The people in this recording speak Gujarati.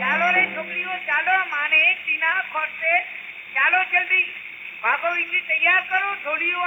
ચાલો રે છોકરીઓ ચાલો માને ટીના ખોટશે ચાલો જલ્દી. ભાગો ઇડલી તૈયાર કરો ઢોલીઓ